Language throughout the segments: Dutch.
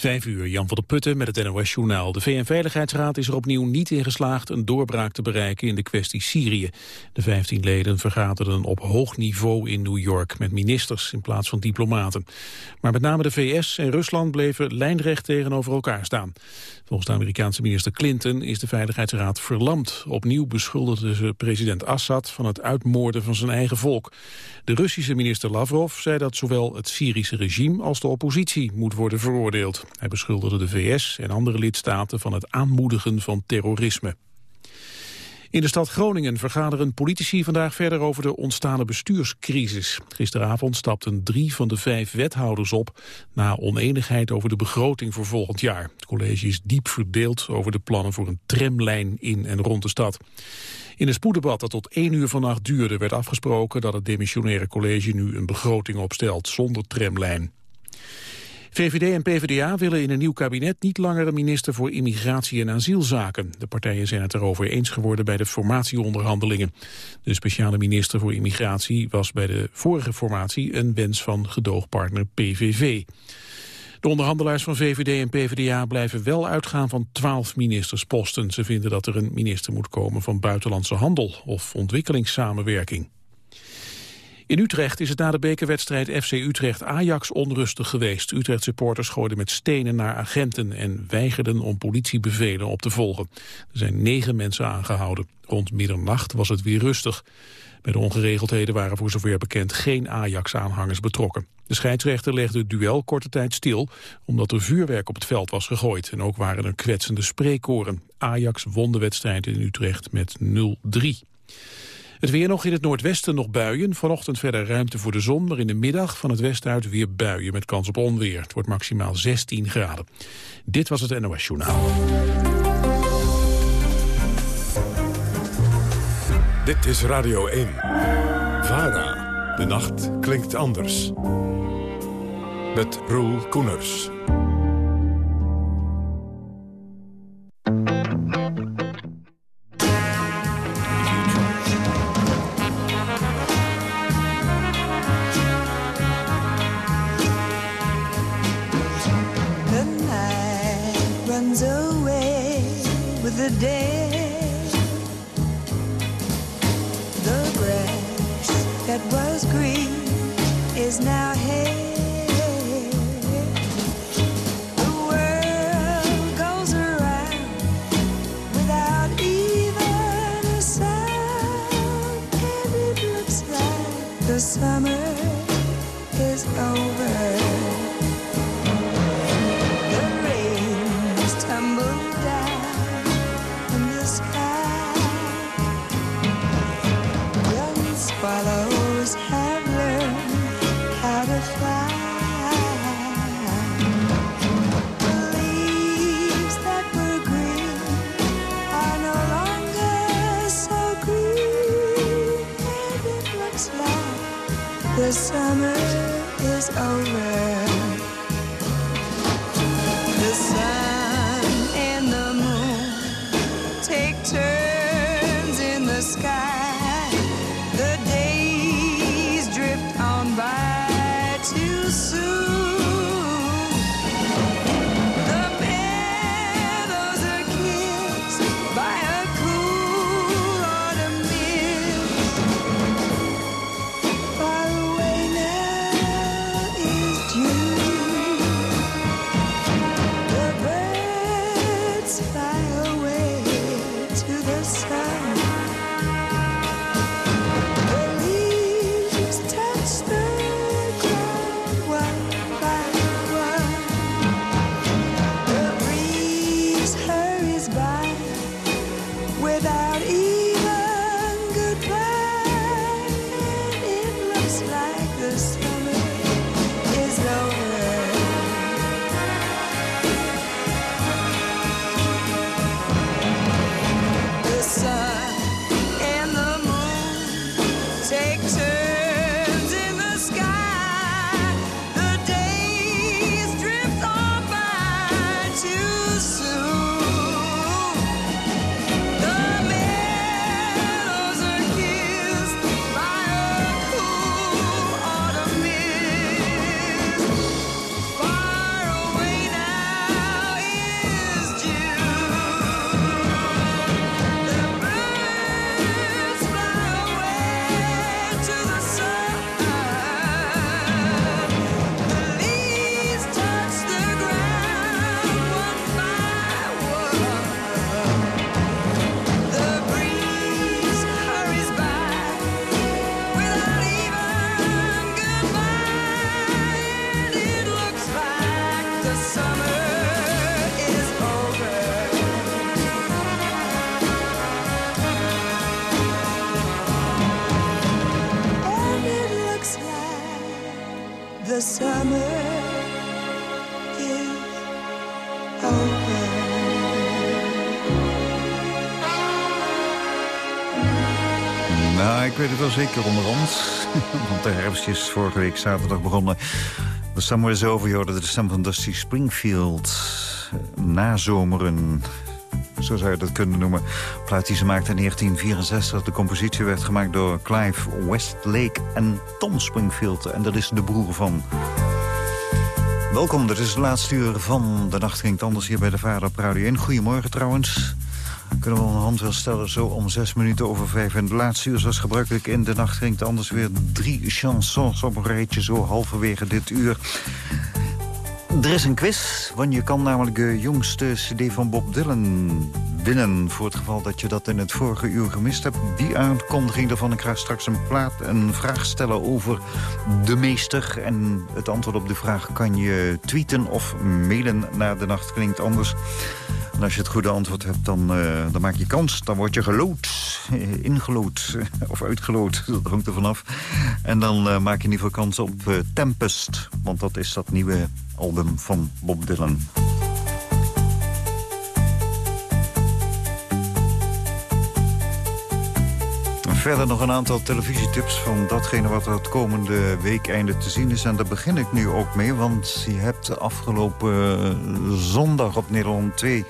Vijf uur, Jan van der Putten met het NOS-journaal. De VN-veiligheidsraad is er opnieuw niet in geslaagd een doorbraak te bereiken in de kwestie Syrië. De vijftien leden vergaderden op hoog niveau in New York met ministers in plaats van diplomaten. Maar met name de VS en Rusland bleven lijnrecht tegenover elkaar staan. Volgens de Amerikaanse minister Clinton is de Veiligheidsraad verlamd. Opnieuw beschuldigde ze president Assad van het uitmoorden van zijn eigen volk. De Russische minister Lavrov zei dat zowel het Syrische regime als de oppositie moet worden veroordeeld. Hij beschuldigde de VS en andere lidstaten van het aanmoedigen van terrorisme. In de stad Groningen vergaderen politici vandaag verder over de ontstane bestuurscrisis. Gisteravond stapten drie van de vijf wethouders op na oneenigheid over de begroting voor volgend jaar. Het college is diep verdeeld over de plannen voor een tramlijn in en rond de stad. In een spoeddebat dat tot één uur vannacht duurde werd afgesproken dat het demissionaire college nu een begroting opstelt zonder tramlijn. VVD en PvdA willen in een nieuw kabinet niet langer een minister voor immigratie en asielzaken. De partijen zijn het erover eens geworden bij de formatieonderhandelingen. De speciale minister voor immigratie was bij de vorige formatie een wens van gedoogpartner PVV. De onderhandelaars van VVD en PvdA blijven wel uitgaan van twaalf ministersposten. Ze vinden dat er een minister moet komen van buitenlandse handel of ontwikkelingssamenwerking. In Utrecht is het na de bekerwedstrijd FC Utrecht-Ajax onrustig geweest. Utrecht-supporters gooiden met stenen naar agenten en weigerden om politiebevelen op te volgen. Er zijn negen mensen aangehouden. Rond middernacht was het weer rustig. Bij de ongeregeldheden waren voor zover bekend geen Ajax-aanhangers betrokken. De scheidsrechter legde het duel korte tijd stil, omdat er vuurwerk op het veld was gegooid. En ook waren er kwetsende spreekkoren. Ajax won de wedstrijd in Utrecht met 0-3. Het weer nog in het noordwesten nog buien. Vanochtend verder ruimte voor de zon, maar in de middag van het westen uit weer buien met kans op onweer. Het wordt maximaal 16 graden. Dit was het NOS Journaal. Dit is Radio 1. VARA. De nacht klinkt anders. Met Roel Koeners. Nou, ik weet het wel zeker onder ons. Want de herfst is vorige week zaterdag begonnen. De summer is over, je hoorde de stem van Dusty Springfield. Nazomeren zo zou je dat kunnen noemen. Plaat die ze maakte in 1964. De compositie werd gemaakt door Clive Westlake en Tom Springfield. En dat is de broer van... Welkom, dit is het laatste uur van De Nacht Ging Anders hier bij de Vader op Radio 1. Goedemorgen trouwens. Kunnen we een hand wel stellen, zo om zes minuten over vijf. En de laatste uur zoals gebruikelijk in de nacht het anders weer drie chansons op een rijtje... zo halverwege dit uur. Er is een quiz, want je kan namelijk de jongste cd van Bob Dylan winnen. Voor het geval dat je dat in het vorige uur gemist hebt. Die aankondiging daarvan. Ik ga straks een, plaat, een vraag stellen over de meester. En het antwoord op de vraag kan je tweeten of mailen naar de nacht klinkt anders. En als je het goede antwoord hebt, dan, uh, dan maak je kans. Dan word je gelood, eh, ingelood of uitgelood. Dat hangt er vanaf. En dan uh, maak je in ieder geval kans op Tempest. Want dat is dat nieuwe album van Bob Dylan. Verder nog een aantal televisietips van datgene wat er het komende week einde te zien is. En daar begin ik nu ook mee, want je hebt afgelopen zondag op Nederland 2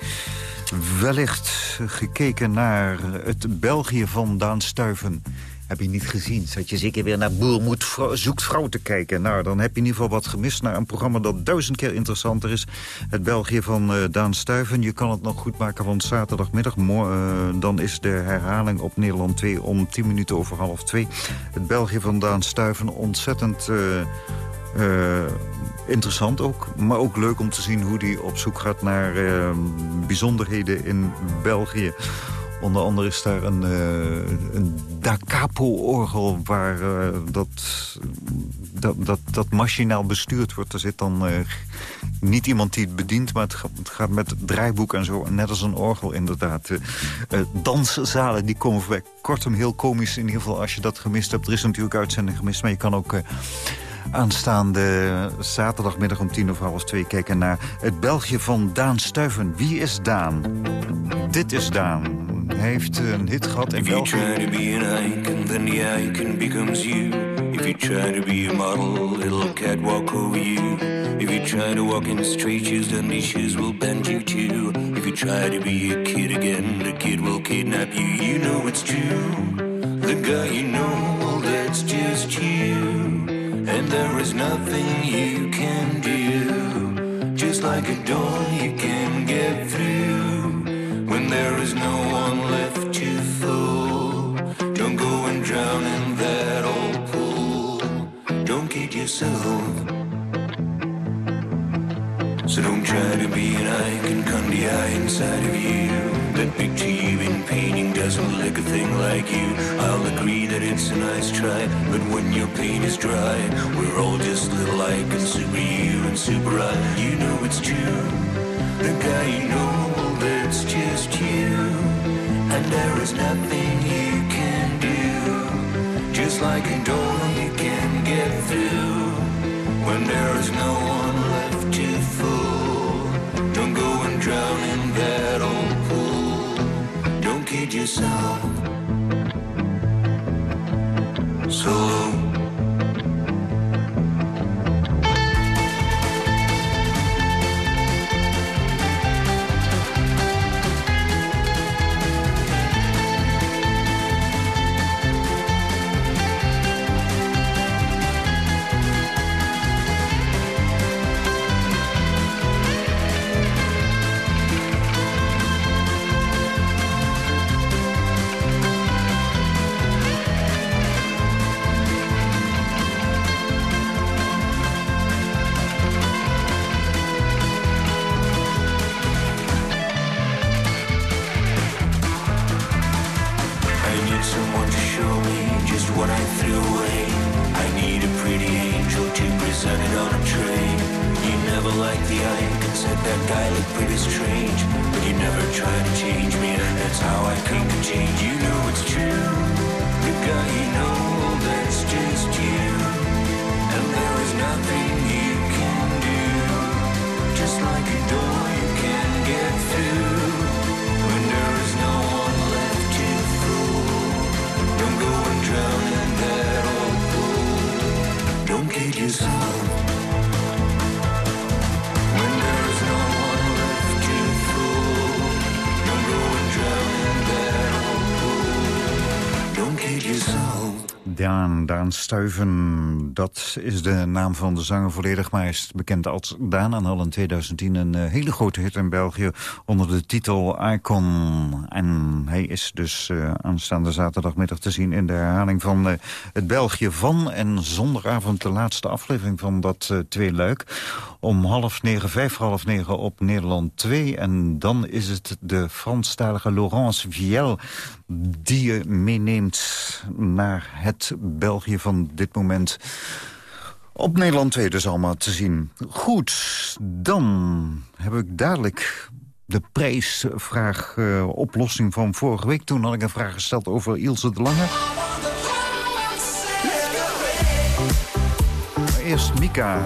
wellicht gekeken naar het België van Daan Stuiven. Heb je niet gezien? Zat je zeker weer naar Boer moet vrou zoekt vrouw te kijken? Nou, dan heb je in ieder geval wat gemist naar een programma dat duizend keer interessanter is. Het België van uh, Daan Stuiven. Je kan het nog goed maken van zaterdagmiddag. Uh, dan is de herhaling op Nederland 2 om 10 minuten over half 2. Het België van Daan Stuiven. Ontzettend... Uh, interessant ook, maar ook leuk om te zien hoe hij op zoek gaat naar bijzonderheden in België. Onder andere is daar een, uh, een Da Capo-orgel waar uh, dat, dat, dat, dat machinaal bestuurd wordt. Er zit dan uh, niet iemand die het bedient, maar het gaat met draaiboek en zo. Net als een orgel inderdaad. danszalen die komen voorbij. Kortom, heel komisch in ieder geval als je dat gemist hebt. Er is natuurlijk uitzending gemist, maar je kan ook aanstaande zaterdagmiddag om tien over half twee kijken naar het België van Daan Stuiven. Wie is Daan? Dit is Daan. Hij heeft een hit gehad in België. If you try to be an icon, then the icon becomes you. If you try to be a model, it'll catwalk over you. If you try to walk in straight shoes, then these shoes will bend you too. If you try to be a kid again, the kid will kidnap you. You know it's true. The guy you know, well, that's just you. And there is nothing you can do. Just like a door you can get through. When there is no one left to fool. Don't go and drown in that old pool. Don't kid yourself. So don't try to be an icon, the eye inside of you. That picture you in painting doesn't look a thing like you. I'll agree that it's a nice try, but when your paint is dry, we're all just little icons, super you and super I. You know it's true. The guy you know it's just you, and there is nothing you can do. Just like a door Kid Daan, Daan Stuiven, dat is de naam van de zanger volledig... maar hij is bekend als Daan en al in 2010 een uh, hele grote hit in België... onder de titel Icon. En hij is dus uh, aanstaande zaterdagmiddag te zien... in de herhaling van uh, het België van... en zondagavond de laatste aflevering van dat twee luik. Om half negen, vijf half negen op Nederland 2. En dan is het de Franstalige Laurence Viel die je meeneemt naar het België van dit moment. Op Nederland 2 dus allemaal te zien. Goed, dan heb ik dadelijk de prijsvraag uh, oplossing van vorige week. Toen had ik een vraag gesteld over Ilse de Lange. eerst Mika.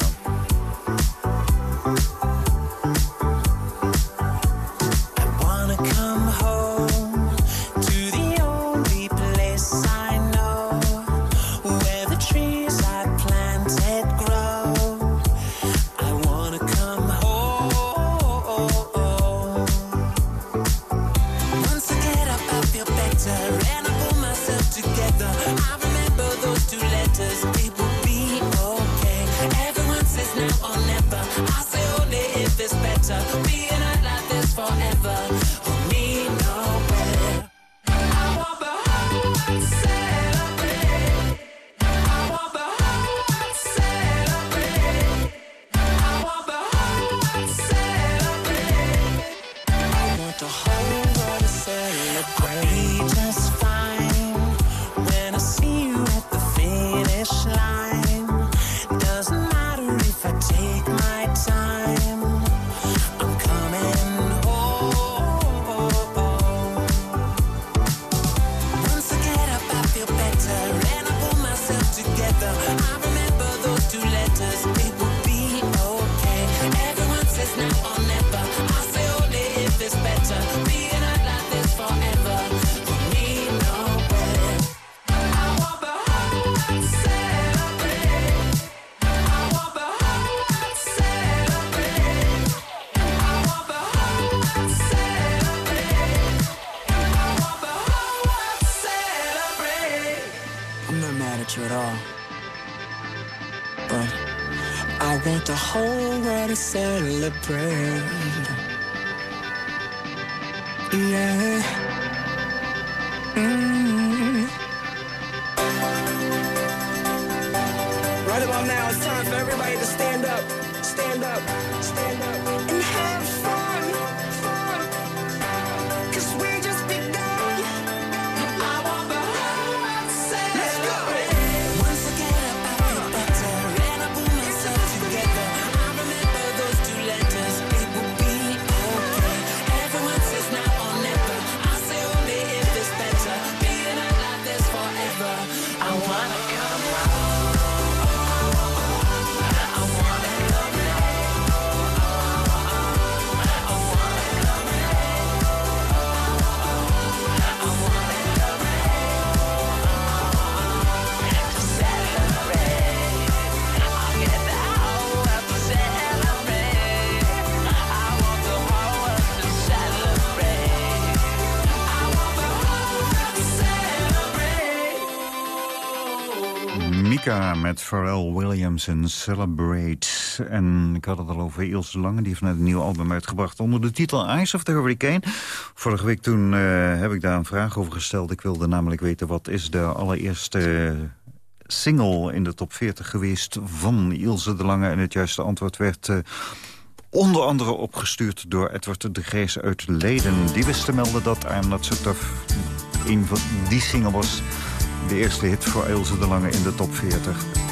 I'm train met Pharrell Williams en Celebrate. En ik had het al over Ilse Lange, die heeft net een nieuw album uitgebracht... onder de titel Eyes of the Hurricane. Vorige week toen uh, heb ik daar een vraag over gesteld. Ik wilde namelijk weten wat is de allereerste single in de top 40 geweest... van Ilse de Lange. En het juiste antwoord werd... Uh, onder andere opgestuurd door Edward de Grijs uit Leiden. Die wist te melden dat I'm Not So Tough een van die single was de eerste hit voor Ilse de Lange in de top 40.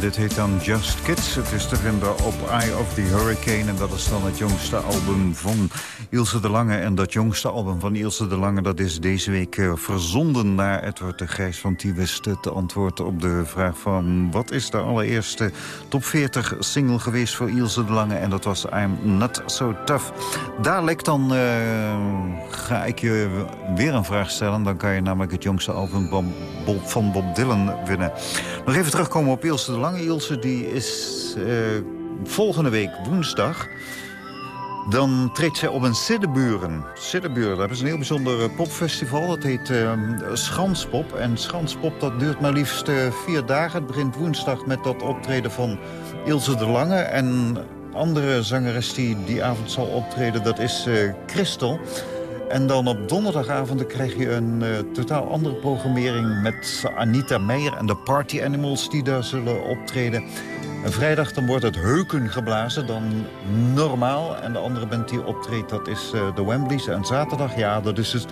Dit heet dan Just Kids. Het is te vinden op Eye of the Hurricane. En dat is dan het jongste album van Ilse de Lange. En dat jongste album van Ilse de Lange... dat is deze week uh, verzonden naar Edward de Grijs. Die wist te antwoorden op de vraag van... wat is de allereerste top 40 single geweest voor Ilse de Lange? En dat was I'm Not So Tough. Dadelijk dan uh, ga ik je weer een vraag stellen. Dan kan je namelijk het jongste album van van Bob Dylan winnen. Nog even terugkomen op Ilse de Lange. Ilse die is uh, volgende week woensdag... Dan treedt zij op een Siddeburen. Siddeburen, dat is een heel bijzonder eh, popfestival. Dat heet uh, Schanspop. En Schanspop dat duurt maar liefst vier dagen. Het begint woensdag met dat optreden van Ilse de Lange. En andere zangeres die die avond zal optreden, dat is Christel. En dan op donderdagavond krijg je een uh, totaal andere programmering... met Anita Meijer en de Party Animals die daar zullen optreden. En vrijdag dan wordt het heuken geblazen, dan normaal. En de andere band die optreedt, dat is uh, de Wembleys. En zaterdag, ja, dat is dus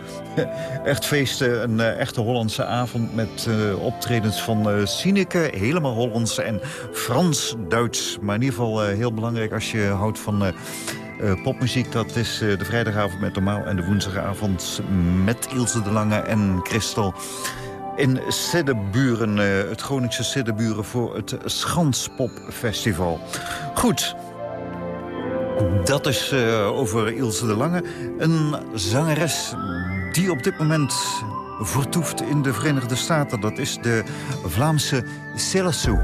echt feesten. Een uh, echte Hollandse avond met optredens van Sineke. Helemaal Hollands en Frans-Duits. Maar in ieder geval heel belangrijk als je houdt van... Uh, popmuziek, dat is uh, de vrijdagavond met Normaal... en de woensdagavond met Ilse de Lange en Christel in Siddeburen, uh, het Groningse Siddeburen... voor het Schanspopfestival. Goed, dat is over Ilse de Lange. Een zangeres die op dit moment vertoeft in de Verenigde Staten. Dat is de Vlaamse Selassou.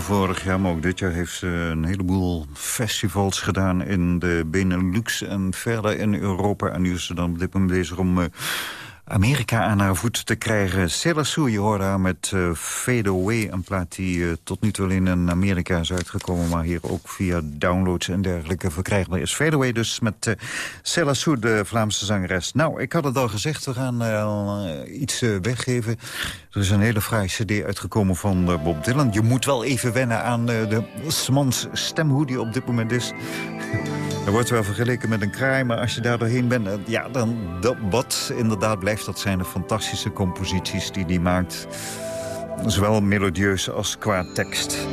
Vorig jaar, maar ook dit jaar heeft ze een heleboel festivals gedaan... in de Benelux en verder in Europa. En nu is ze dan op dit moment bezig om... Amerika aan haar voeten te krijgen. Sailor je hoorde haar met uh, Fade Away. Een plaat die uh, tot nu toe alleen in Amerika is uitgekomen... maar hier ook via downloads en dergelijke verkrijgbaar is. Fade Away dus met uh, de Vlaamse zangeres. Nou, ik had het al gezegd, we gaan iets weggeven. Er is een hele fraaie cd uitgekomen van Bob Dylan. Je moet wel even wennen aan de smans stem, hoe die op dit moment is. Er wordt wel vergeleken met een kraai, maar als je daar doorheen bent... ja, dan dat, wat inderdaad blijft, dat zijn de fantastische composities die hij maakt. Zowel melodieus als qua tekst.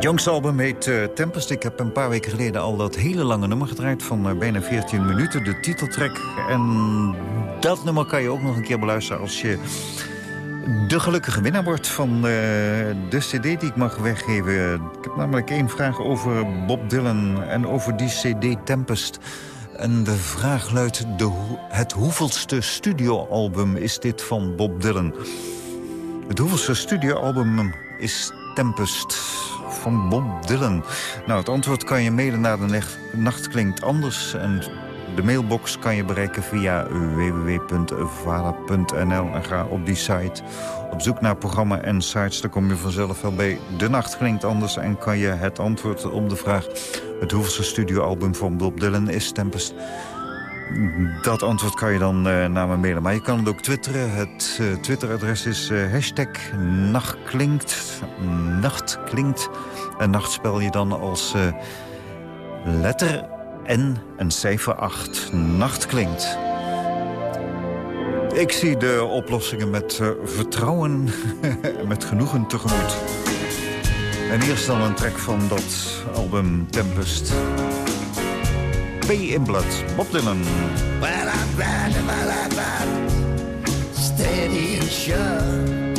Jongste album heet uh, Tempest. Ik heb een paar weken geleden al dat hele lange nummer gedraaid... van uh, bijna 14 minuten, de titeltrack. En dat nummer kan je ook nog een keer beluisteren als je de gelukkige winnaar wordt van uh, de cd die ik mag weggeven. Ik heb namelijk één vraag over Bob Dylan en over die cd Tempest. En de vraag luidt, de, het hoeveelste studioalbum is dit van Bob Dylan? Het hoeveelste studioalbum is Tempest van Bob Dylan. Nou, het antwoord kan je mailen naar de nacht klinkt anders... en de mailbox kan je bereiken via www.vara.nl en ga op die site op zoek naar programma en sites. Dan kom je vanzelf wel bij De Nacht Klinkt Anders en kan je het antwoord op de vraag... het hoeveelste studioalbum van Bob Dylan is Tempest... Dat antwoord kan je dan uh, naar me mailen. Maar je kan het ook twitteren. Het uh, Twitteradres is uh, hashtag nachtklinkt. Nachtklinkt. En nacht spel je dan als letter en een cijfer 8. Nacht klinkt. Ik zie de oplossingen met uh, vertrouwen en met genoegen tegemoet. En eerst dan een track van dat album Tempest. P in Blood, Bob Dylan. Well, I'm grinding my life out, steady and sure.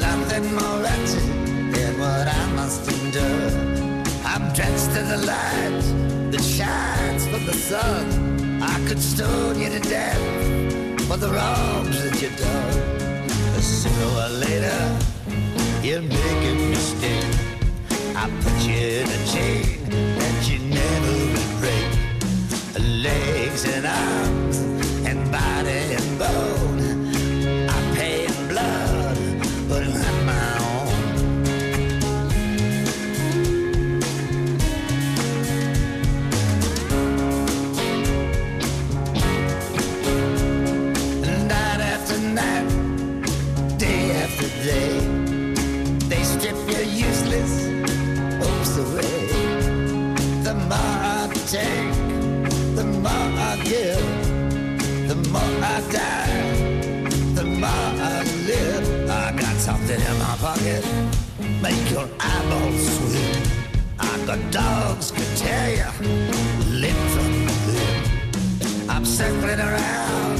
Nothing more wretched than what I must endure. I'm drenched to the light. That shines from the sun. I could stone you to death for the wrongs that you've done. Sooner or later, you'll make a mistake. I put you in a chain that you never will break. Legs and arms and body and bone. Got dogs could tear you limb from limb. I'm circling around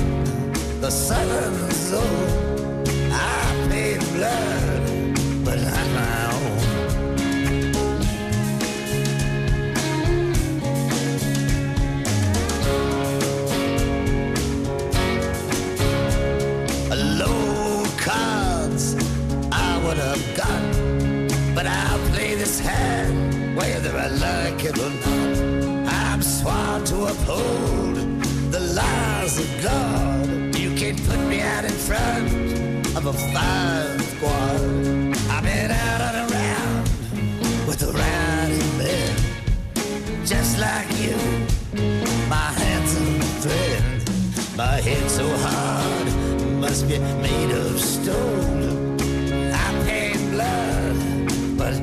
the southern zone. I paid blood, whether I like it or not. I'm sworn to uphold the laws of God. You can't put me out in front of a fire squad. I've been out and around with the riding men, just like you, my handsome friend. My head so hard must be made of stone. I paid blood, but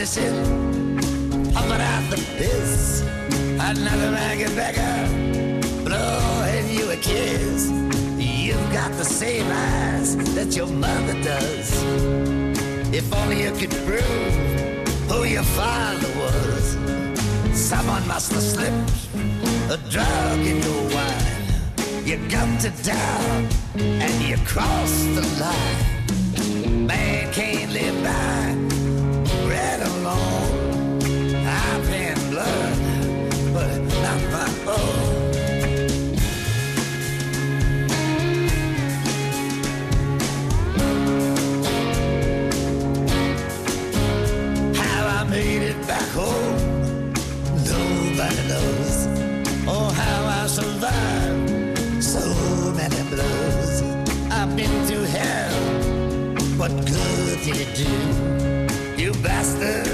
politician pumping out the piss. Another maggot beggar blowing you a kiss. You've got the same eyes that your mother does. If only you could prove who your father was. Someone must have slipped a drug in your wine. You gumped it down and you crossed the line. Man can't live by did do? You bastard.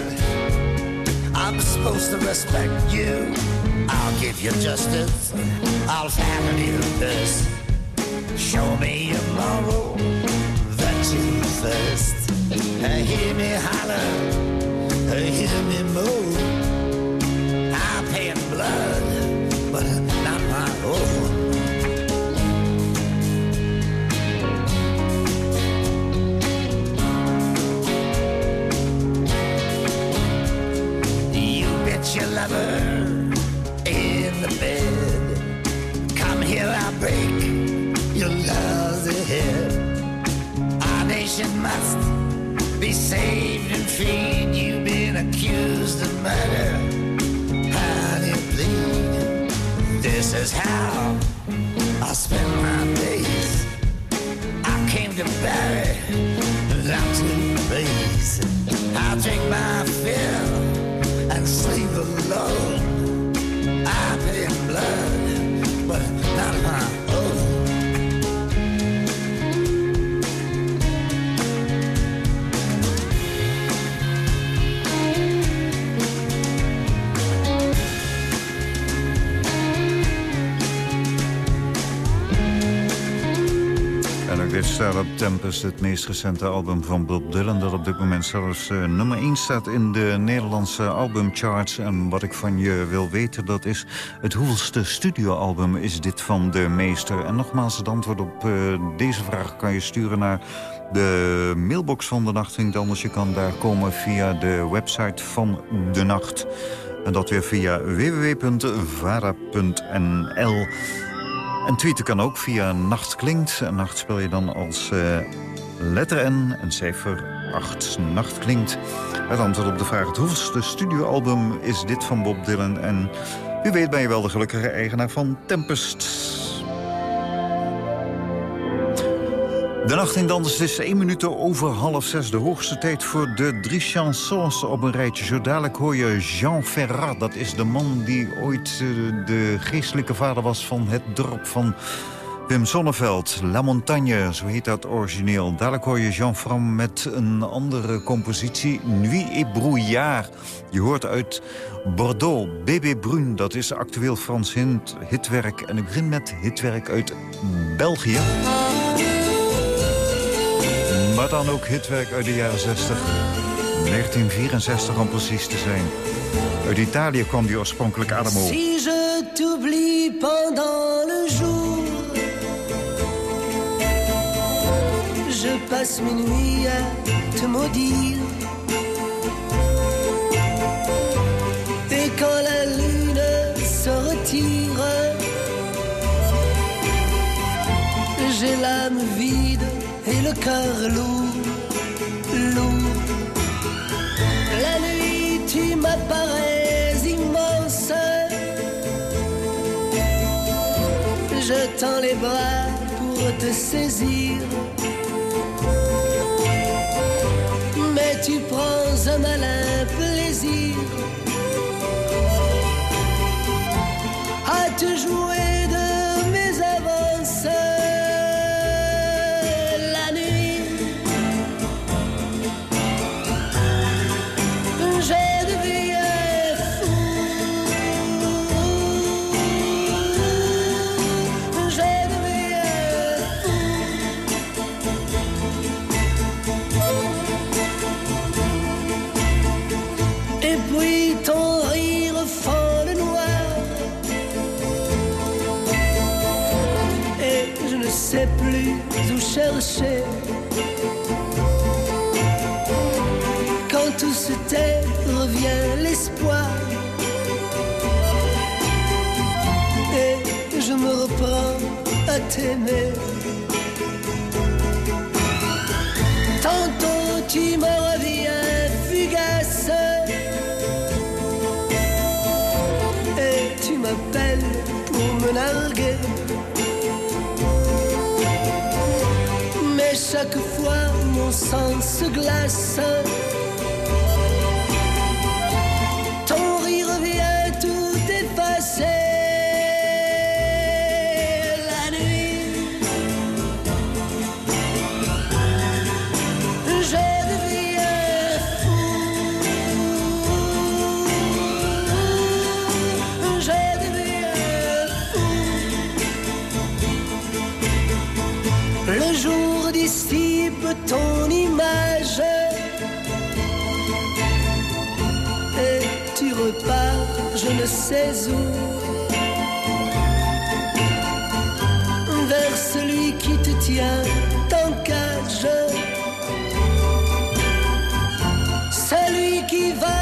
I'm supposed to respect you. I'll give you justice. I'll fatten you this. Show me your moral virtue first. Hear me holler, hear me moan. I'm paying blood, your lover in the bed. Come here, I'll break your love's ahead. Our nation must be saved and freed. You've been accused of murder. How do you plead? This is how I spend my days. I came to bury, not to raise. I'll drink my fill slave of love. Op Tempest, het meest recente album van Bob Dylan... dat op dit moment zelfs eh, nummer 1 staat in de Nederlandse albumcharts. En wat ik van je wil weten, dat is het hoeveelste studioalbum is dit van de meester. En nogmaals, het antwoord op eh, deze vraag kan je sturen naar de mailbox van de Nacht. Anders je kan daar komen via de website van de Nacht. En dat weer via www.vara.nl. En tweeten kan ook via Nacht Klinkt. En Nacht spel je dan als eh, letter N en cijfer 8. Nacht Klinkt. Het antwoord op de vraag het hoeveelste studioalbum is dit van Bob Dylan. En wie weet ben je wel de gelukkige eigenaar van Tempest. De nacht in Dans is 1 minuut over half zes. De hoogste tijd voor de drie chansons op een rijtje. Zo dadelijk hoor je Jean Ferrat. Dat is de man die ooit eh, de geestelijke vader was van het dorp van Wim Sonneveld. La Montagne, zo heet dat origineel. Dadelijk hoor je Jean Fram met een andere compositie. Nuit et brouillard. Je hoort uit Bordeaux. Bébé Brun, dat is actueel Frans hit- hitwerk. En ik begin met hitwerk uit België. Maar dan ook hitwerk uit de jaren 60. 1964 om precies te zijn. Uit Italië kwam die oorspronkelijk Adamo. Si je t'oublie pendant le jour, je passe mes nuits à te maudire. Et quand la lune se retire, j'ai l'âme vide et le cœur lourd, lourd. La nuit, tu m'apparais immense. Je tends les bras pour te saisir. Mais tu prends un malin plaisir à te jouer chercher. Quand tout se tait, revient l'espoir. Et je me reprends à t'aimer. Sang se glace. Ton image. Et tu repars, je ne sais où. Vers celui qui te tient en cage. Celui qui va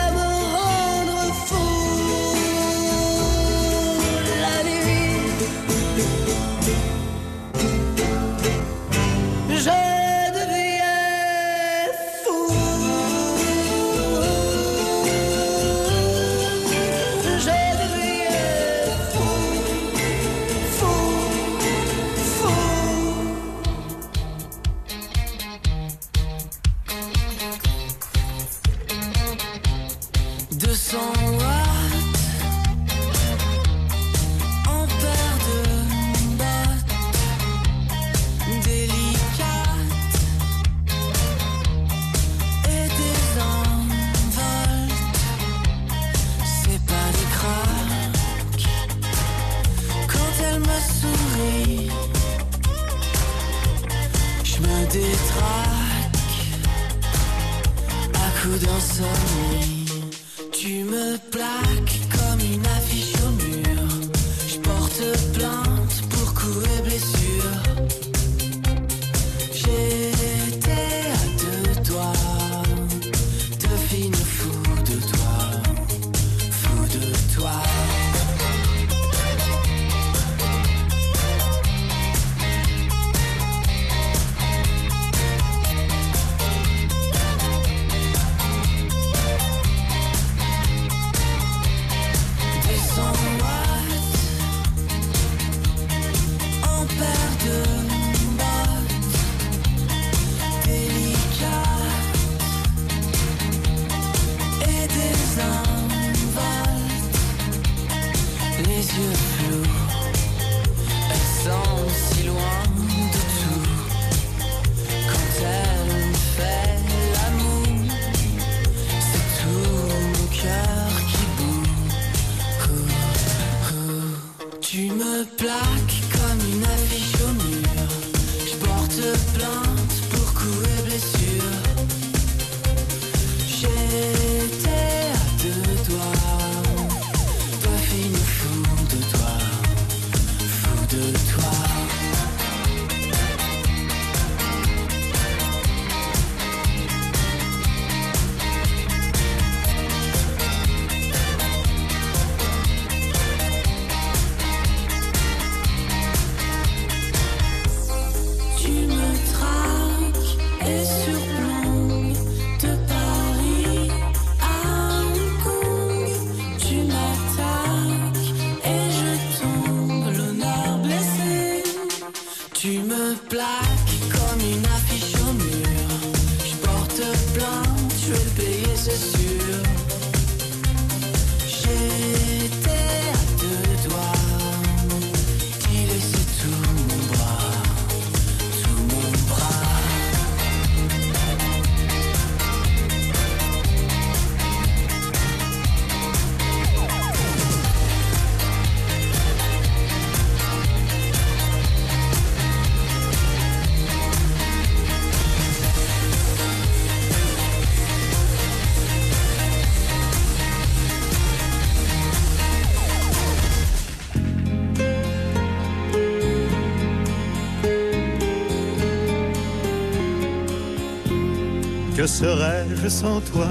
Que serais-je sans toi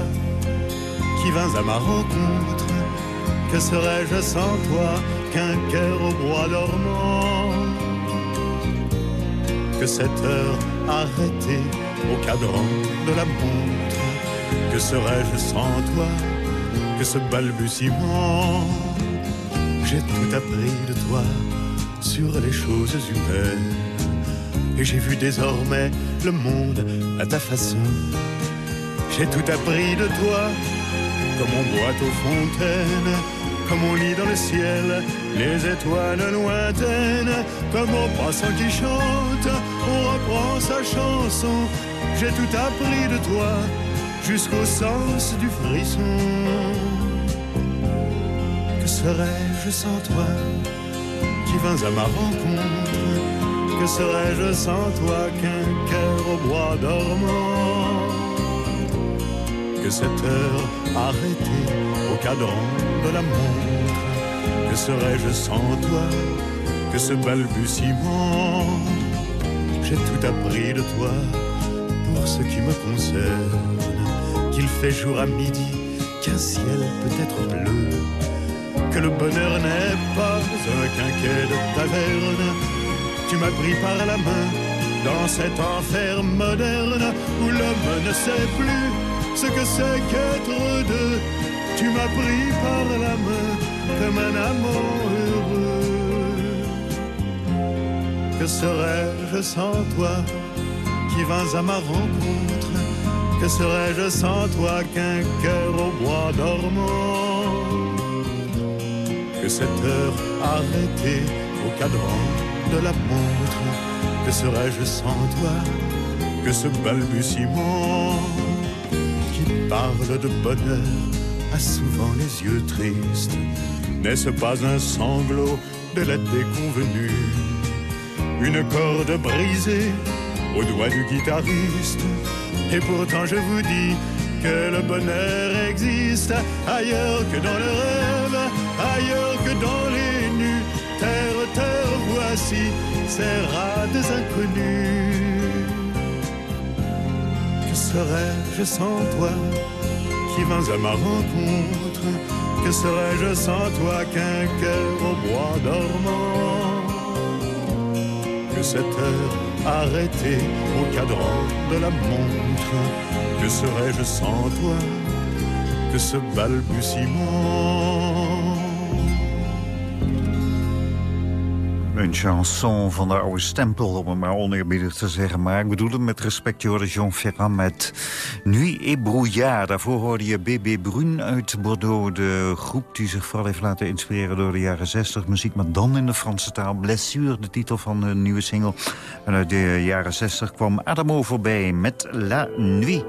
qui vins à ma rencontre? Que serais-je sans toi qu'un cœur au bois dormant? Que cette heure arrêtée au cadran de la montre? Que serais-je sans toi que ce balbutiement? J'ai tout appris de toi sur les choses humaines et j'ai vu désormais le monde à ta façon. J'ai tout appris de toi, comme on boit aux fontaines, comme on lit dans le ciel les étoiles lointaines, comme au passant qui chante, on reprend sa chanson. J'ai tout appris de toi, jusqu'au sens du frisson. Que serais-je sans toi, qui vins à ma rencontre? Que Que serais-je sans toi qu'un cœur au bois dormant? Que cette heure arrêtée au cadran de la montre Que serais-je sans toi que ce balbutiement J'ai tout appris de toi pour ce qui me concerne Qu'il fait jour à midi, qu'un ciel peut être bleu Que le bonheur n'est pas un quinquet de taverne tu m'as pris par la main dans cet enfer moderne où l'homme ne sait plus ce que c'est qu'être deux. Tu m'as pris par la main comme un amant heureux. Que serais-je sans toi qui vins à ma rencontre? Que serais-je sans toi qu'un cœur au bois dormant? Que cette heure arrêtée au cadran de la montre? Que serais-je sans toi? Que ce balbutiement? Parle de bonheur a souvent les yeux tristes N'est-ce pas un sanglot de la déconvenue? Une corde brisée au doigt du guitariste Et pourtant je vous dis que le bonheur existe ailleurs que dans le rêve, ailleurs que dans les nus. Terre, terre, voici ces rats des inconnus. Que serais-je sans toi qui vins à ma rencontre? Que serais-je sans toi qu'un cœur au bois dormant? Que cette heure arrêtée au cadran de la montre? Que serais-je sans toi? Que ce balbutiement? Een chanson van de oude stempel, om het maar oneerbiedig te zeggen. Maar ik bedoel het met respect, je hoorde Jean Ferrand met Nuit et Brouillard. Daarvoor hoorde je BB Brun uit Bordeaux. De groep die zich vooral heeft laten inspireren door de jaren 60 muziek. Maar dan in de Franse taal. Blessure, de titel van de nieuwe single. En uit de jaren 60 kwam Adamo voorbij met La Nuit.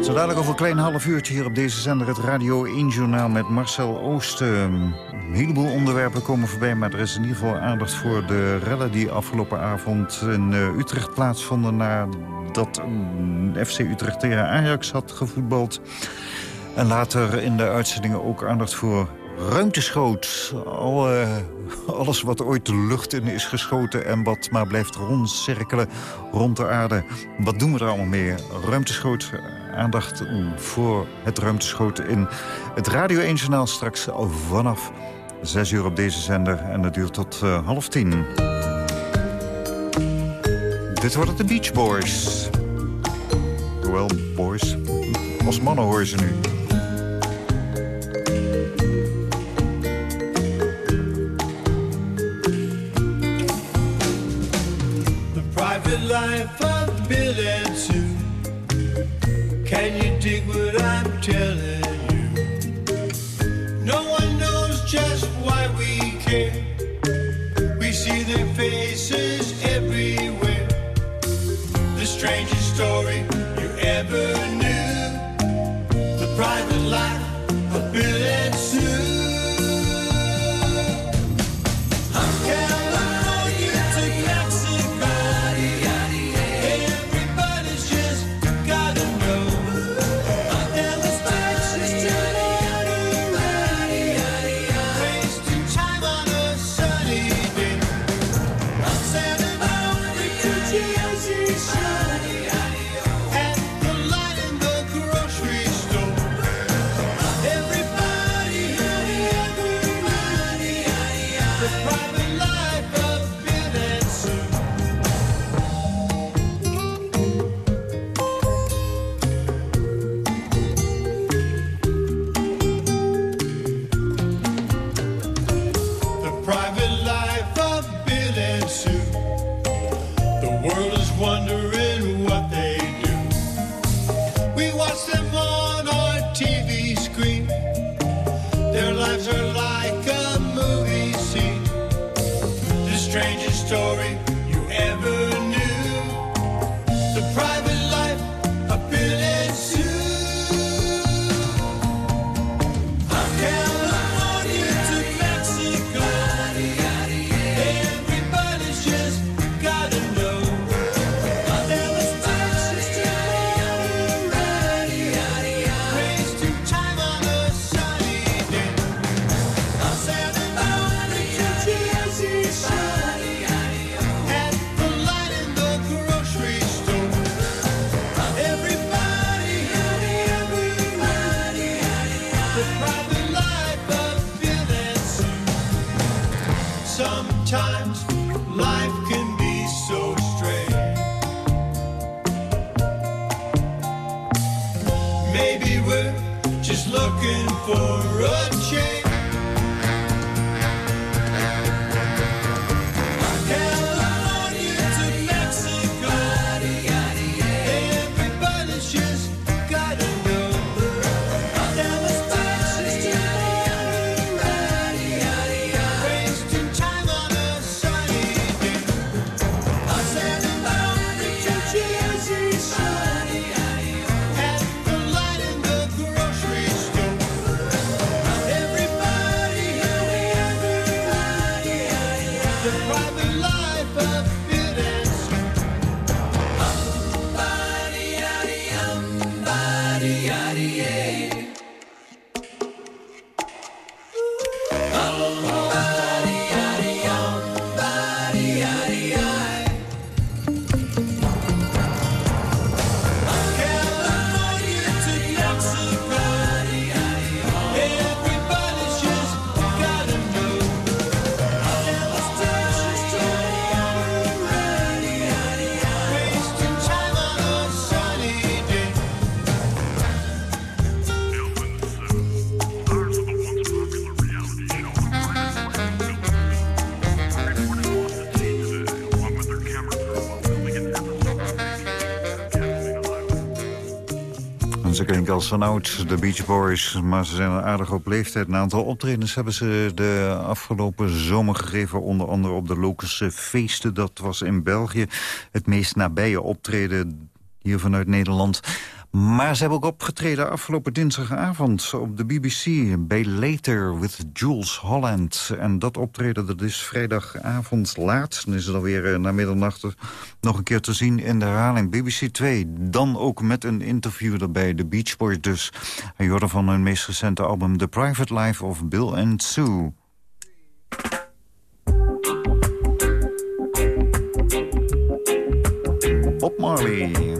Zo dadelijk over een klein half uurtje hier op deze zender... het Radio 1 Journaal met Marcel Oosten. Een heleboel onderwerpen komen voorbij... maar er is in ieder geval aandacht voor de rellen... die afgelopen avond in uh, Utrecht plaatsvonden... nadat um, FC Utrecht tegen Ajax had gevoetbald. En later in de uitzendingen ook aandacht voor ruimteschoot. Alle, alles wat ooit de lucht in is geschoten en wat maar blijft rondcirkelen rond de aarde. Wat doen we er allemaal mee? Ruimteschoot, aandacht voor het ruimteschoten in het Radio 1 Journaal straks vanaf 6 uur op deze zender. En dat duurt tot uh, half tien. Dit wordt de Beach Boys. Wel, boys. Als mannen hoor je ze nu. private life of Bill No one knows just why we. We see their faces everywhere. The strangest story you ever knew. The private life van oud, de Beach Boys, maar ze zijn een aardig op leeftijd. Een aantal optredens hebben ze de afgelopen zomer gegeven, onder andere op de Lokusche Feesten. Dat was in België het meest nabije optreden hier vanuit Nederland. Maar ze hebben ook opgetreden afgelopen dinsdagavond op de BBC... bij Later with Jules Holland. En dat optreden dat is vrijdagavond laat. Dan is het alweer eh, na middernacht nog een keer te zien in de herhaling. BBC 2, dan ook met een interview erbij. De Beach Boys dus. Je hoorde van hun meest recente album... The Private Life of Bill and Sue. Bob Marley.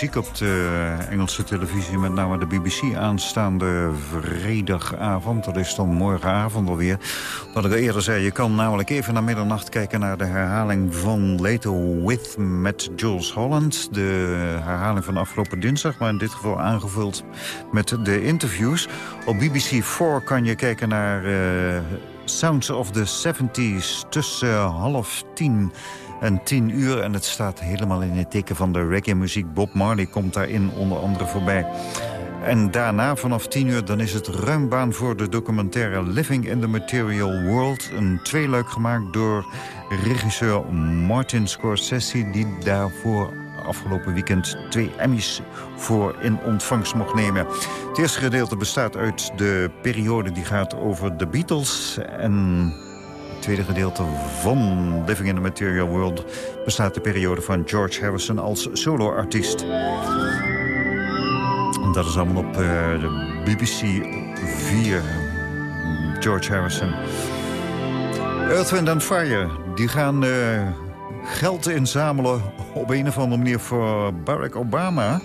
Muziek op de Engelse televisie. Met name de BBC aanstaande vrijdagavond. Dat is dan morgenavond alweer. Wat ik al eerder zei, je kan namelijk even naar middernacht kijken... naar de herhaling van Later With met Jules Holland. De herhaling van afgelopen dinsdag, maar in dit geval aangevuld met de interviews. Op BBC 4 kan je kijken naar uh, Sounds of the 70s tussen half tien en tien uur. En het staat helemaal in het teken van de reggae-muziek. Bob Marley komt daarin onder andere voorbij. En daarna vanaf 10 uur dan is het ruim baan voor de documentaire Living in the Material World. Een tweeluik gemaakt door regisseur Martin Scorsese... die daarvoor afgelopen weekend twee Emmys voor in ontvangst mocht nemen. Het eerste gedeelte bestaat uit de periode die gaat over de Beatles... en het tweede gedeelte van Living in the Material World... bestaat de periode van George Harrison als soloartiest. Dat is allemaal op uh, de BBC 4. George Harrison. Earth, Wind and Fire, die gaan uh, geld inzamelen op een of andere manier voor Barack Obama.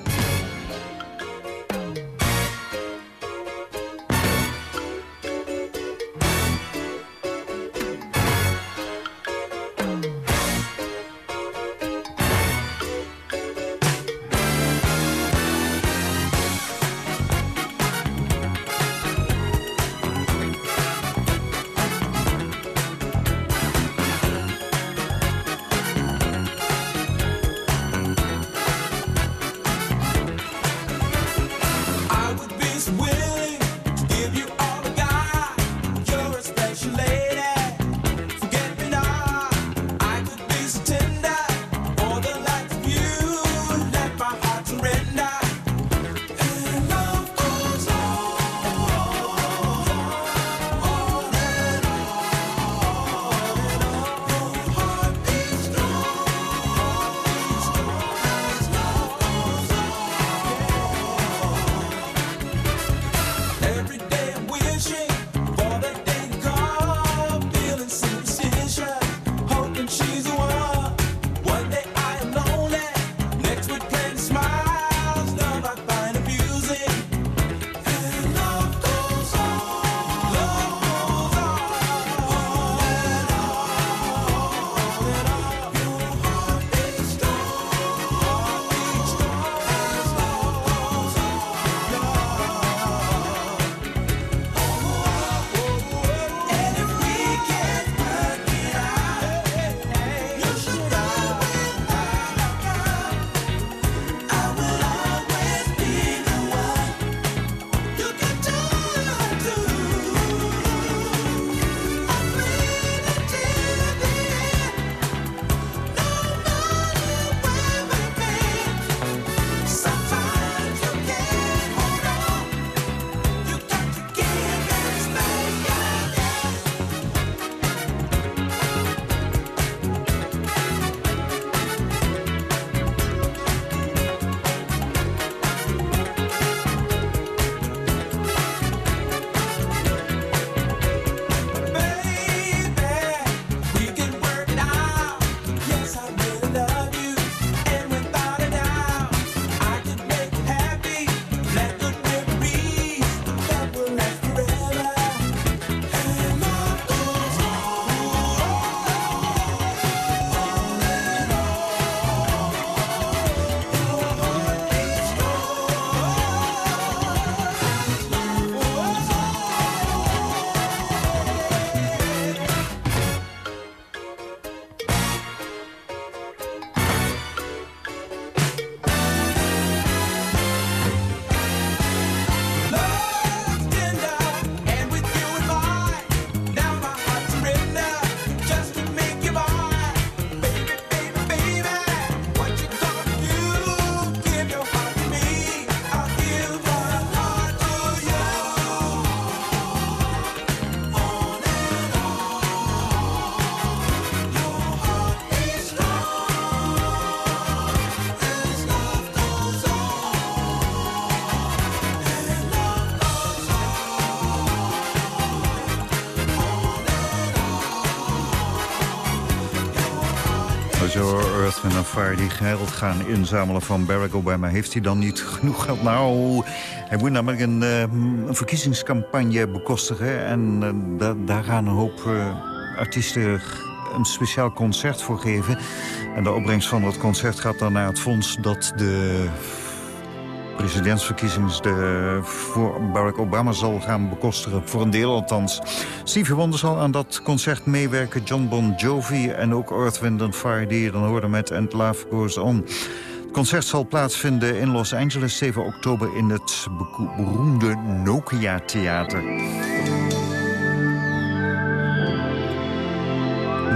Fire die geld gaan inzamelen van Barack Obama. Heeft hij dan niet genoeg geld? Nou, hij moet namelijk een, eh, een verkiezingscampagne bekostigen. En eh, da daar gaan een hoop eh, artiesten een speciaal concert voor geven. En de opbrengst van dat concert gaat dan naar het fonds dat de presidentsverkiezingen de, voor Barack Obama zal gaan bekostigen. Voor een deel althans. Stevie Wonder zal aan dat concert meewerken. John Bon Jovi en ook Earth, Wind Fire... die je dan hoorde met And Love Goes On. Het concert zal plaatsvinden in Los Angeles 7 oktober... in het beroemde Nokia Theater.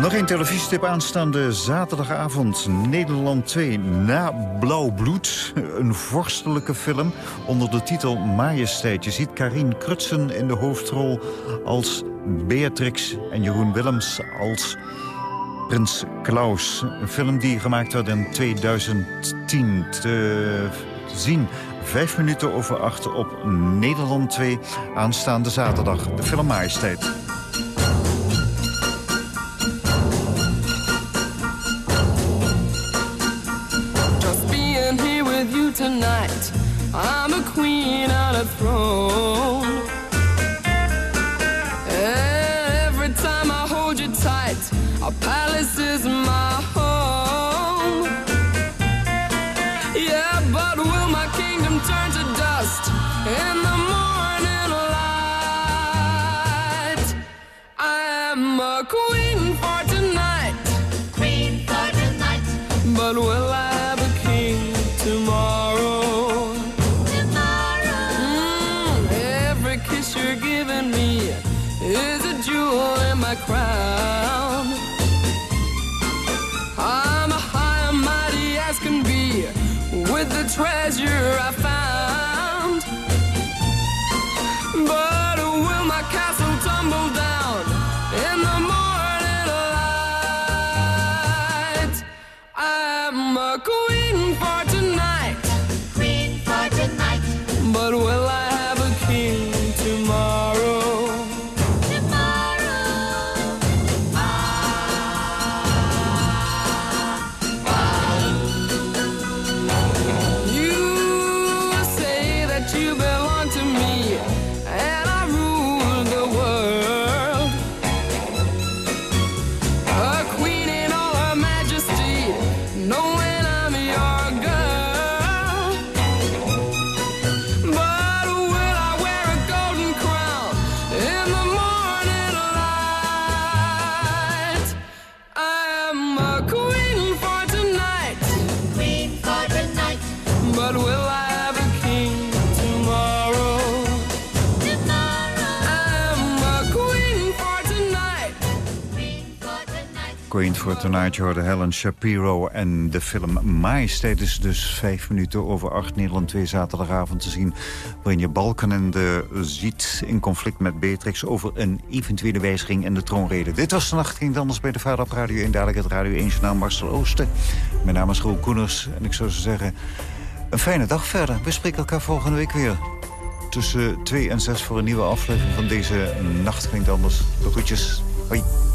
Nog een televisietip aanstaande zaterdagavond. Nederland 2, Na Blauw Bloed. Een vorstelijke film onder de titel Majesteit. Je ziet Karin Krutsen in de hoofdrol als Beatrix... en Jeroen Willems als Prins Klaus. Een film die gemaakt werd in 2010. Te zien vijf minuten over acht op Nederland 2 aanstaande zaterdag. De film Majesteit. I'm my crown. Tonight, hoorde Helen Shapiro en de film Majesteit is dus vijf minuten over acht Nederland 2 zaterdagavond te zien... waarin je Balkenende ziet in conflict met Beatrix over een eventuele wijziging in de troonrede. Dit was de nacht, ging het anders bij de Vader op Radio 1, dadelijk het Radio 1 Journaal Marcel Oosten. Mijn naam is Roel Koeners en ik zou zo zeggen, een fijne dag verder. We spreken elkaar volgende week weer. Tussen 2 en 6 voor een nieuwe aflevering van deze Nacht ging anders. De groetjes. Hoi.